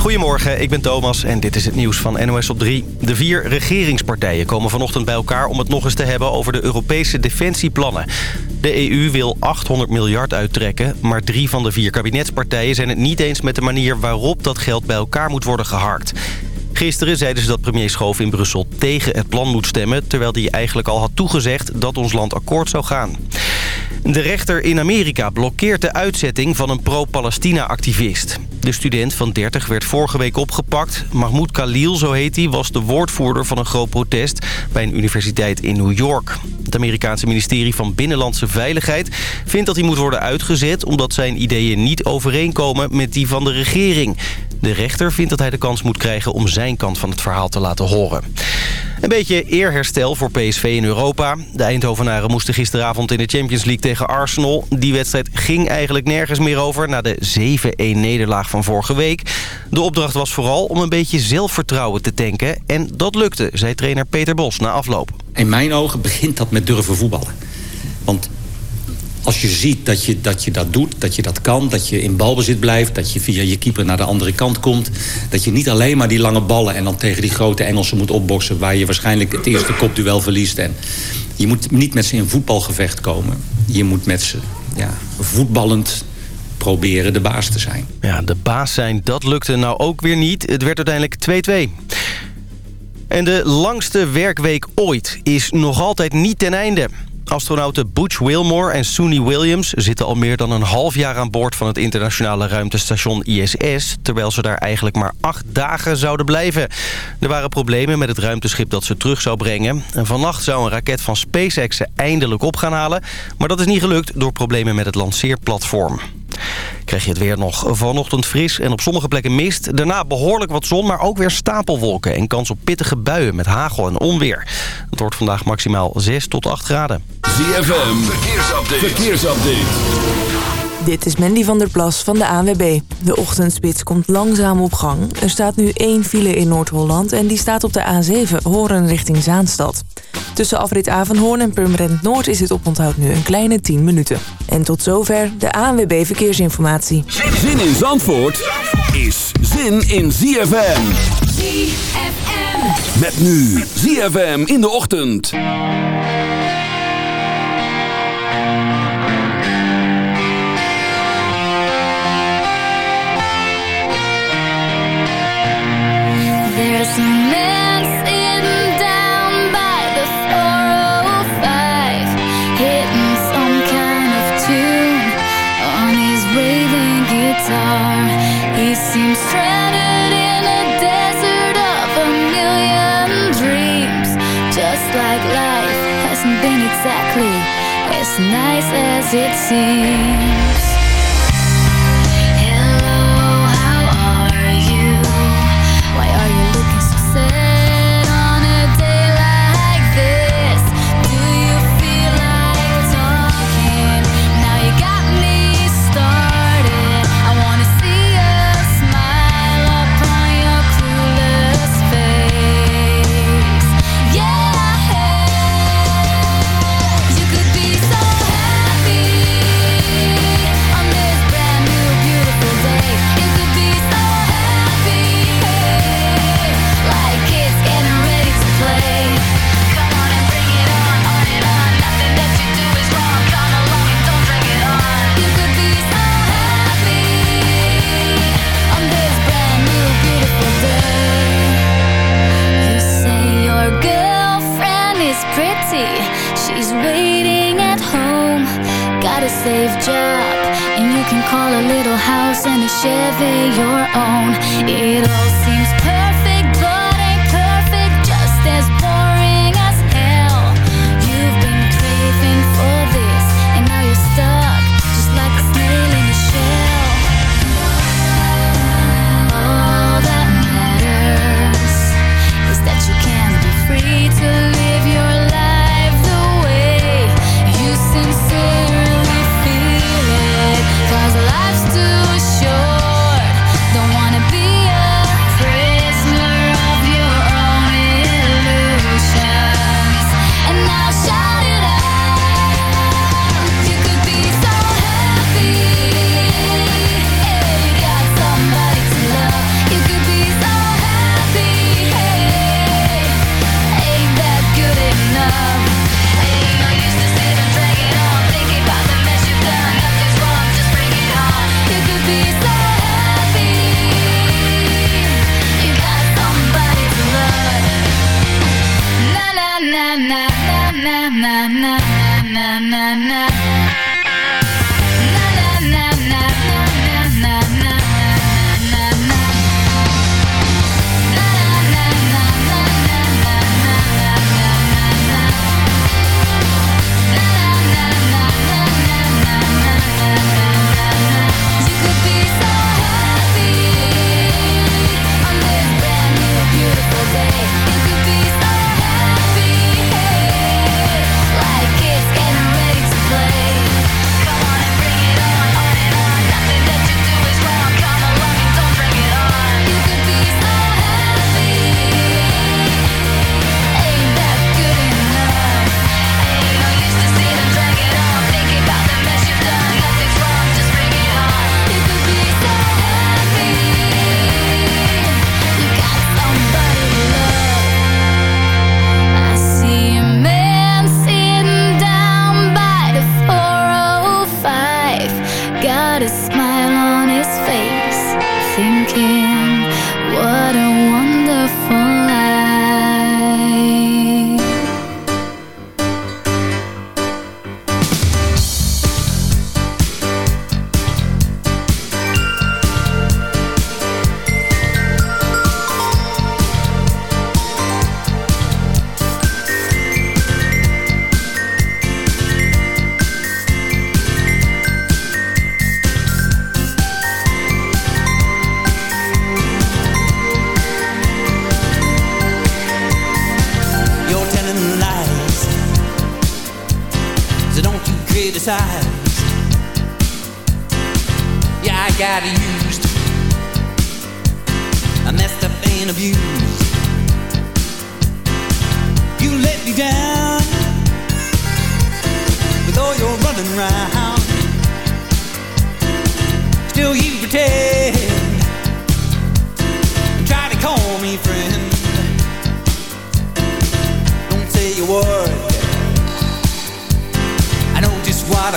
Goedemorgen, ik ben Thomas en dit is het nieuws van NOS op 3. De vier regeringspartijen komen vanochtend bij elkaar om het nog eens te hebben over de Europese defensieplannen. De EU wil 800 miljard uittrekken, maar drie van de vier kabinetspartijen zijn het niet eens met de manier waarop dat geld bij elkaar moet worden geharkt. Gisteren zeiden ze dat premier Schoof in Brussel tegen het plan moet stemmen... terwijl hij eigenlijk al had toegezegd dat ons land akkoord zou gaan. De rechter in Amerika blokkeert de uitzetting van een pro-Palestina-activist. De student van 30 werd vorige week opgepakt. Mahmoud Khalil, zo heet hij, was de woordvoerder van een groot protest... bij een universiteit in New York. Het Amerikaanse ministerie van Binnenlandse Veiligheid vindt dat hij moet worden uitgezet... omdat zijn ideeën niet overeenkomen met die van de regering. De rechter vindt dat hij de kans moet krijgen om zijn kant van het verhaal te laten horen. Een beetje eerherstel voor PSV in Europa. De Eindhovenaren moesten gisteravond in de Champions League tegen Arsenal. Die wedstrijd ging eigenlijk nergens meer over na de 7-1-nederlaag van vorige week. De opdracht was vooral om een beetje zelfvertrouwen te tanken. En dat lukte, zei trainer Peter Bos na afloop. In mijn ogen begint dat met durven voetballen. Want als je ziet dat je, dat je dat doet, dat je dat kan... dat je in balbezit blijft, dat je via je keeper naar de andere kant komt... dat je niet alleen maar die lange ballen en dan tegen die grote Engelsen moet opboksen... waar je waarschijnlijk het eerste kopduel verliest. En je moet niet met ze in voetbalgevecht komen. Je moet met ze ja, voetballend proberen de baas te zijn. Ja, de baas zijn, dat lukte nou ook weer niet. Het werd uiteindelijk 2-2. En de langste werkweek ooit is nog altijd niet ten einde. Astronauten Butch Wilmore en Suni Williams zitten al meer dan een half jaar aan boord van het internationale ruimtestation ISS... terwijl ze daar eigenlijk maar acht dagen zouden blijven. Er waren problemen met het ruimteschip dat ze terug zou brengen. En vannacht zou een raket van SpaceX ze eindelijk op gaan halen... maar dat is niet gelukt door problemen met het lanceerplatform. Krijg je het weer nog vanochtend fris en op sommige plekken mist. Daarna behoorlijk wat zon, maar ook weer stapelwolken... en kans op pittige buien met hagel en onweer. Het wordt vandaag maximaal 6 tot 8 graden. ZFM, verkeersupdate. verkeersupdate. Dit is Mandy van der Plas van de ANWB. De ochtendspits komt langzaam op gang. Er staat nu één file in Noord-Holland en die staat op de A7 Horen richting Zaanstad. Tussen afrit Avenhoorn en Purmerend Noord is het oponthoud nu een kleine 10 minuten. En tot zover de ANWB Verkeersinformatie. Zin in Zandvoort is zin in ZFM. ZFM. Met nu ZFM in de ochtend. It seems.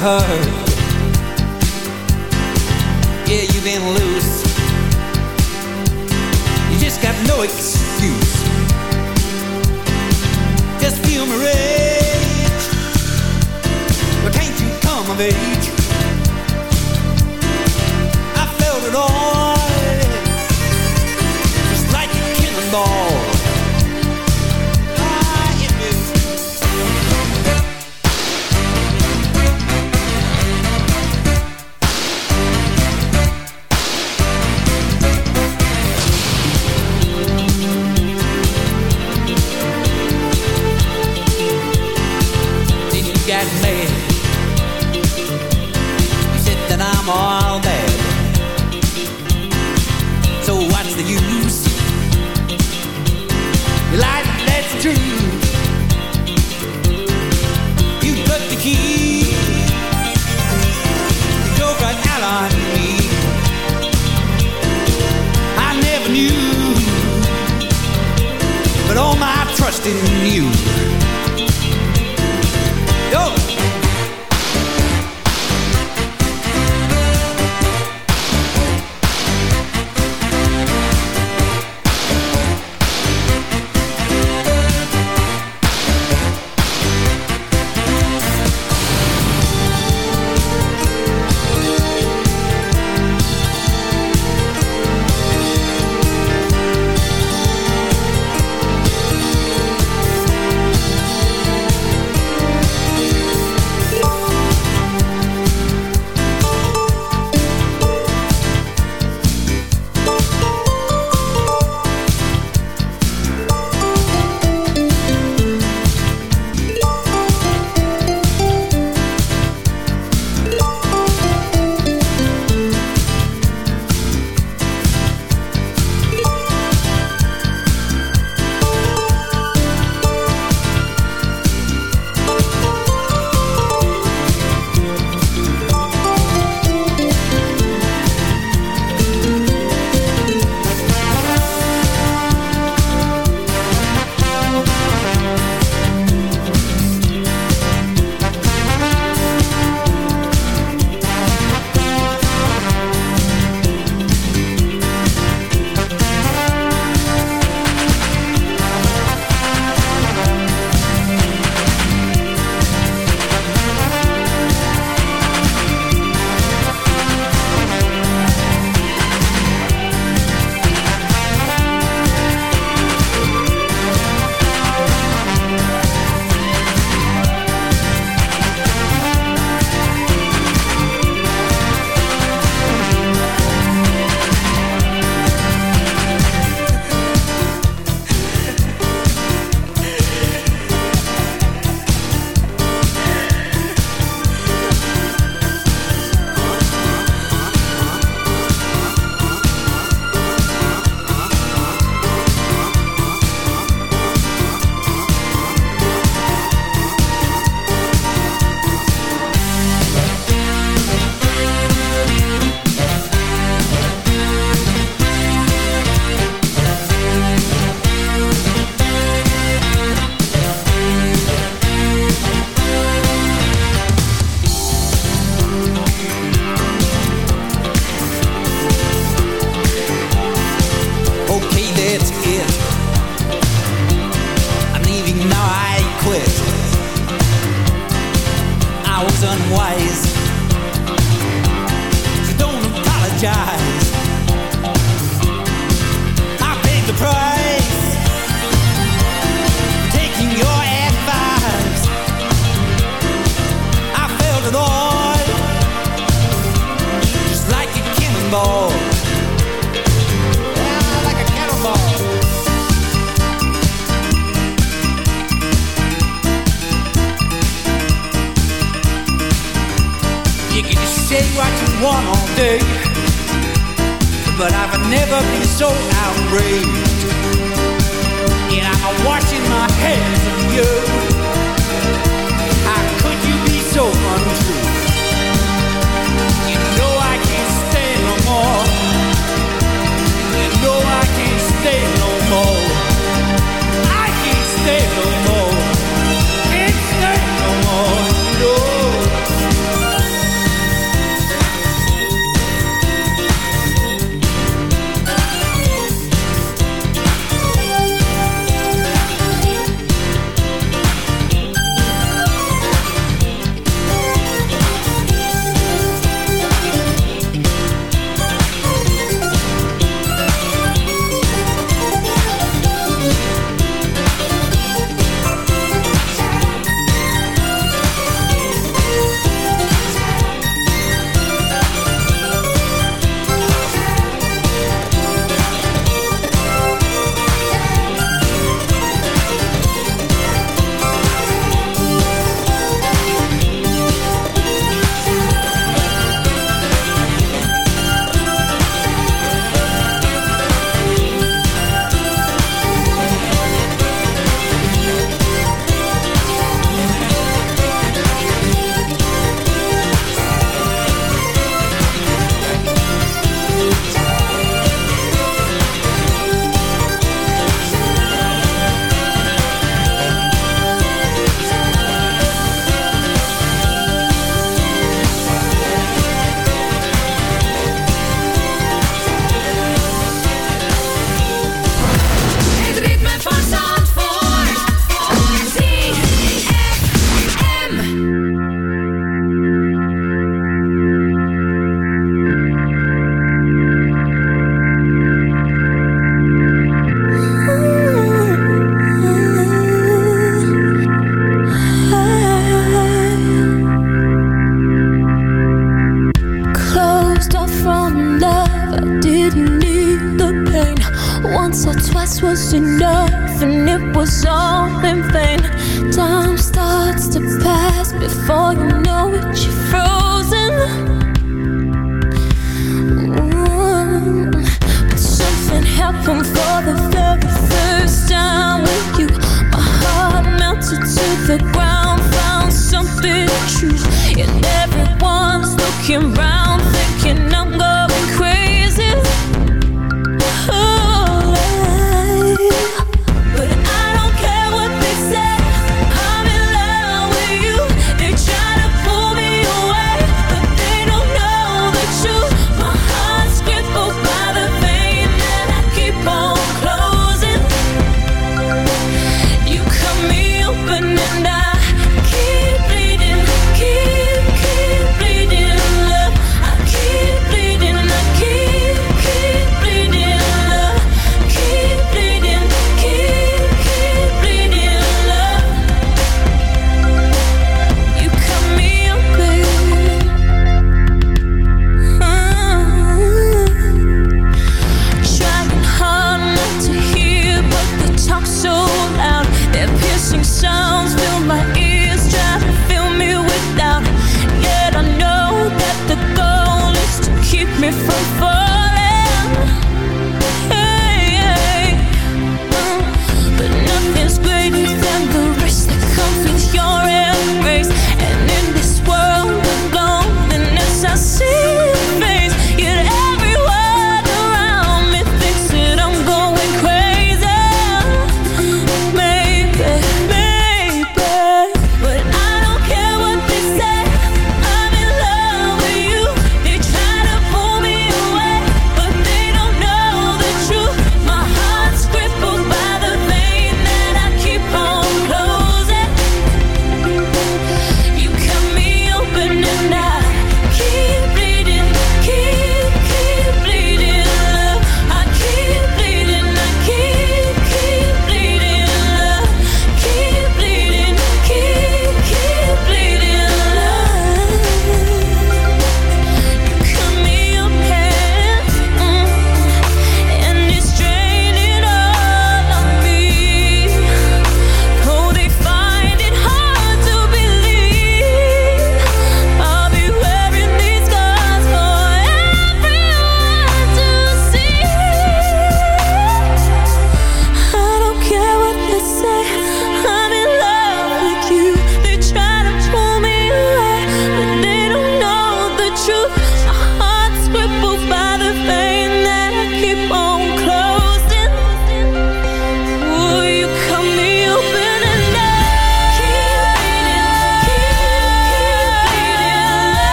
heard Yeah, you've been loose You just got no excuse Just feel my rage. Why can't you come of age?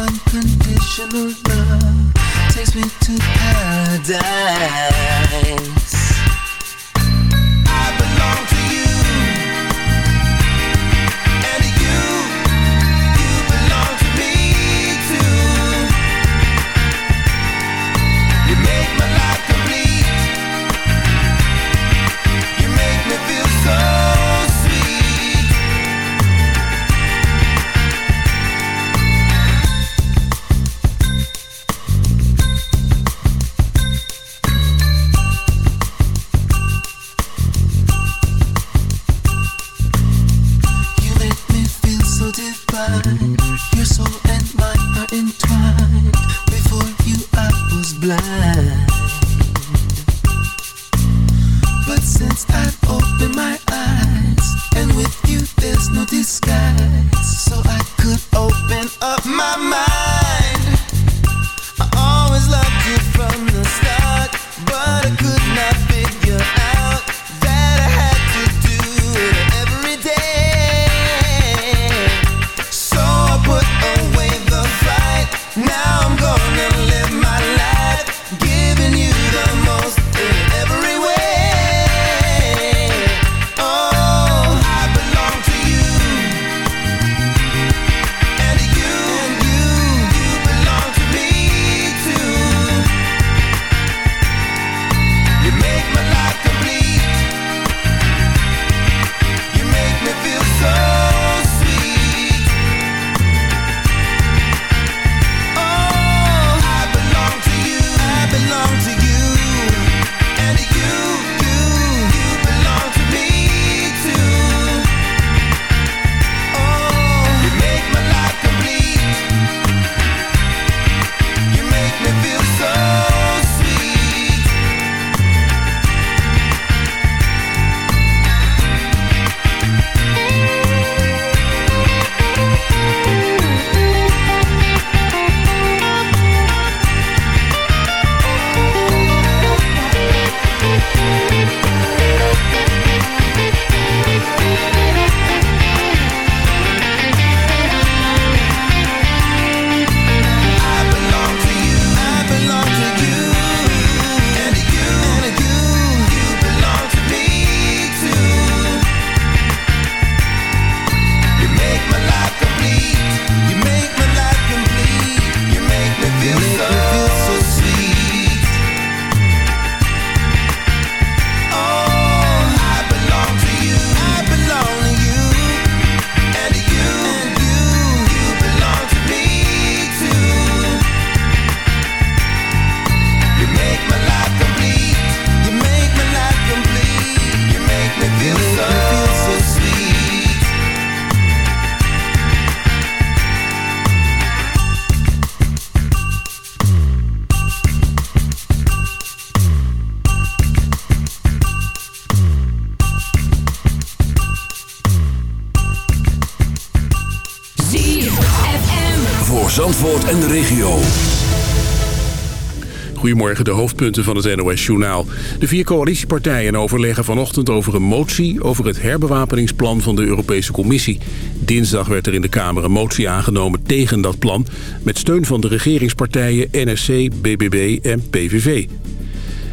Unconditional love takes me to paradise. Goedemorgen, de hoofdpunten van het NOS-journaal. De vier coalitiepartijen overleggen vanochtend over een motie... over het herbewapeningsplan van de Europese Commissie. Dinsdag werd er in de Kamer een motie aangenomen tegen dat plan... met steun van de regeringspartijen NSC, BBB en PVV.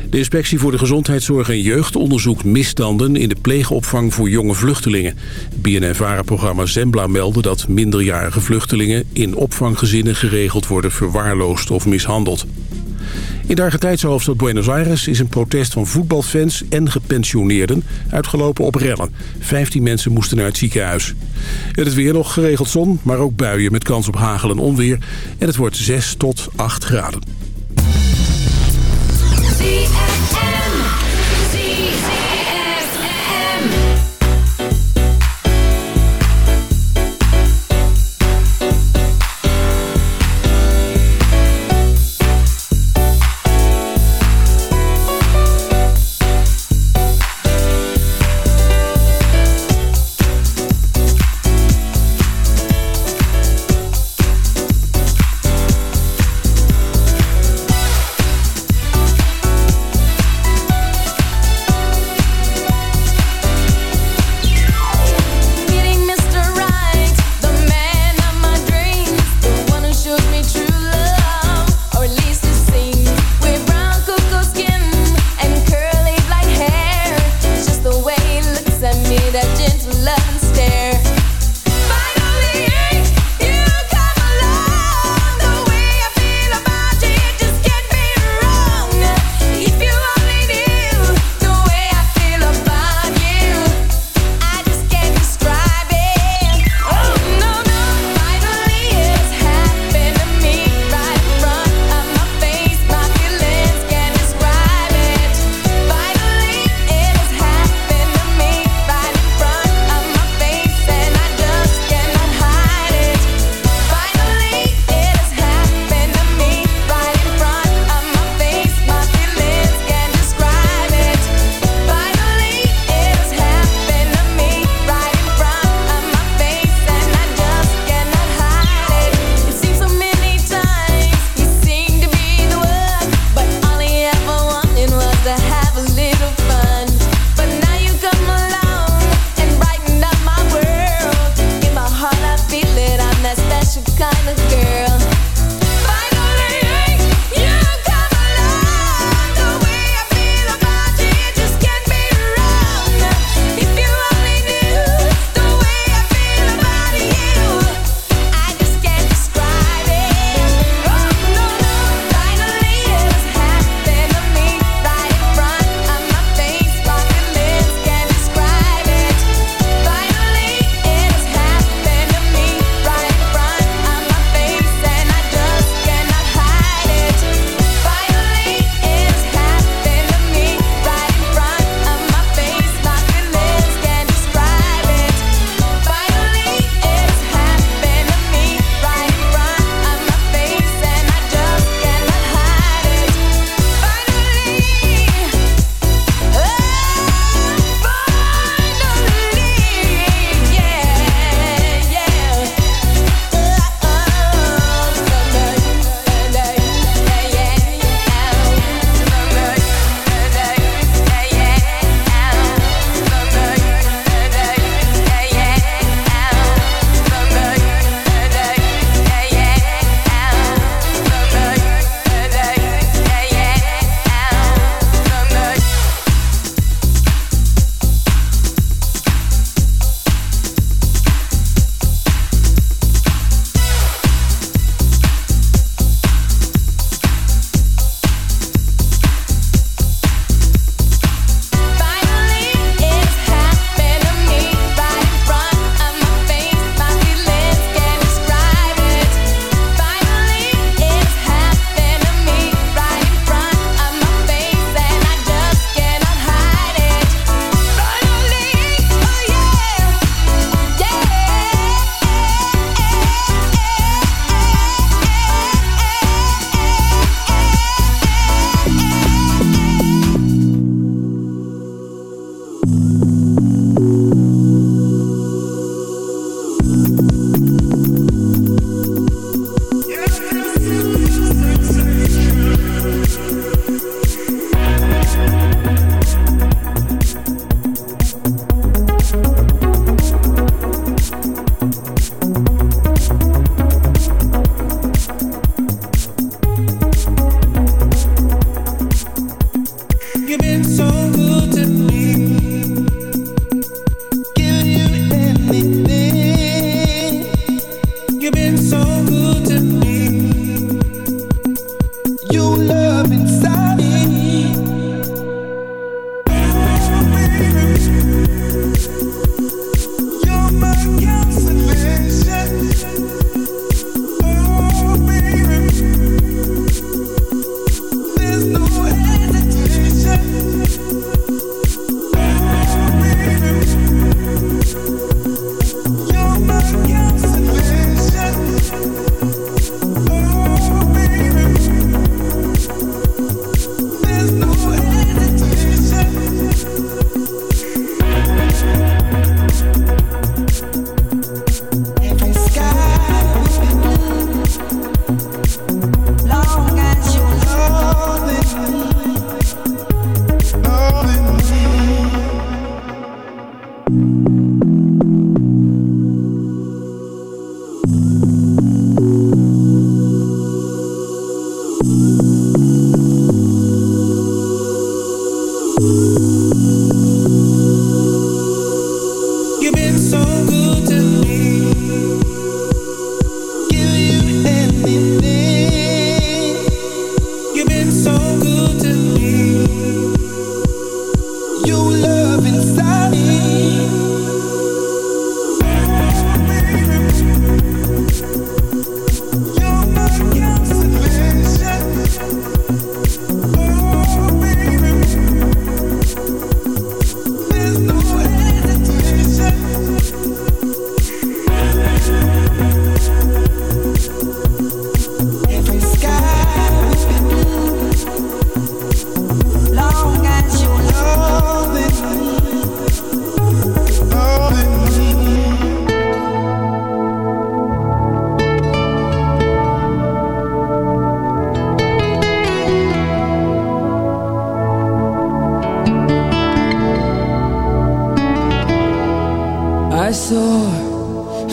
De Inspectie voor de Gezondheidszorg en Jeugd onderzoekt misstanden in de pleegopvang voor jonge vluchtelingen. BNNVARA-programma Zembla meldde dat minderjarige vluchtelingen in opvanggezinnen geregeld worden verwaarloosd of mishandeld. In de Argentijnse hoofdstad Buenos Aires is een protest van voetbalfans en gepensioneerden uitgelopen op rellen. 15 mensen moesten naar het ziekenhuis. Het is weer nog geregeld zon, maar ook buien met kans op hagel en onweer. En het wordt 6 tot 8 graden.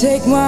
take my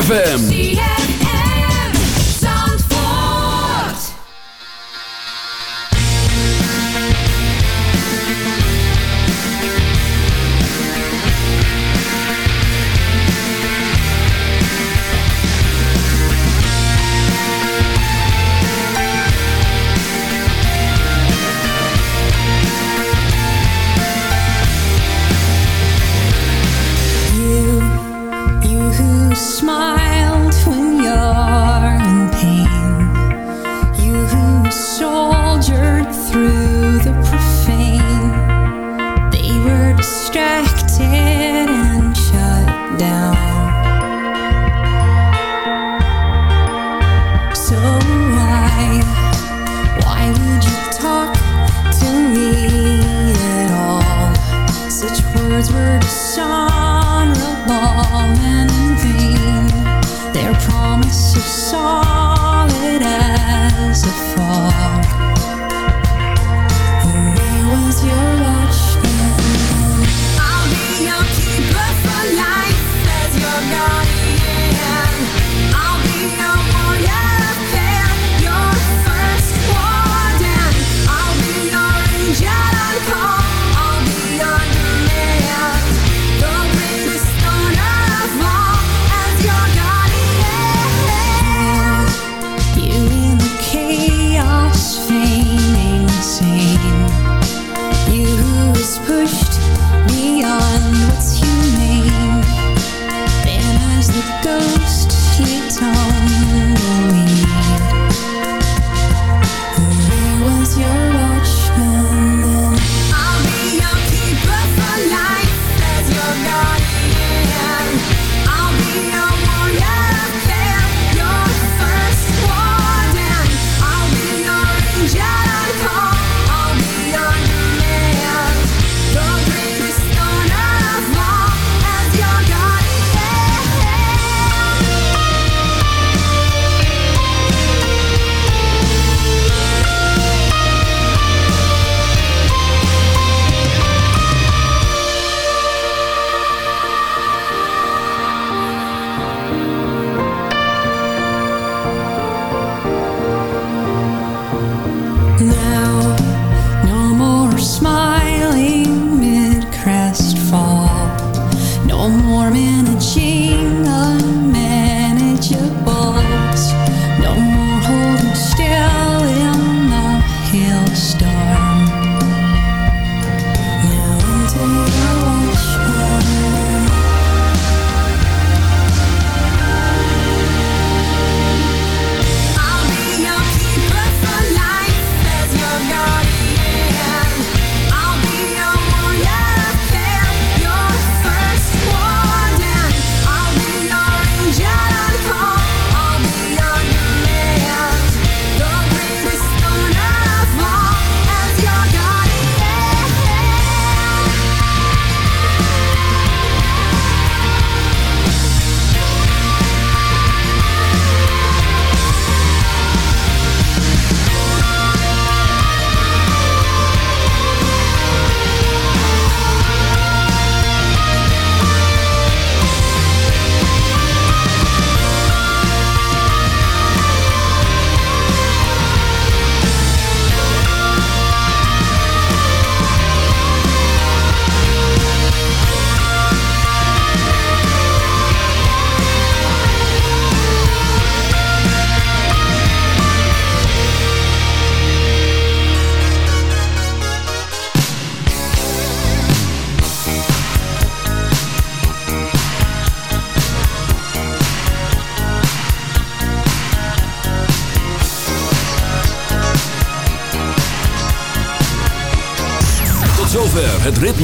ZFM. So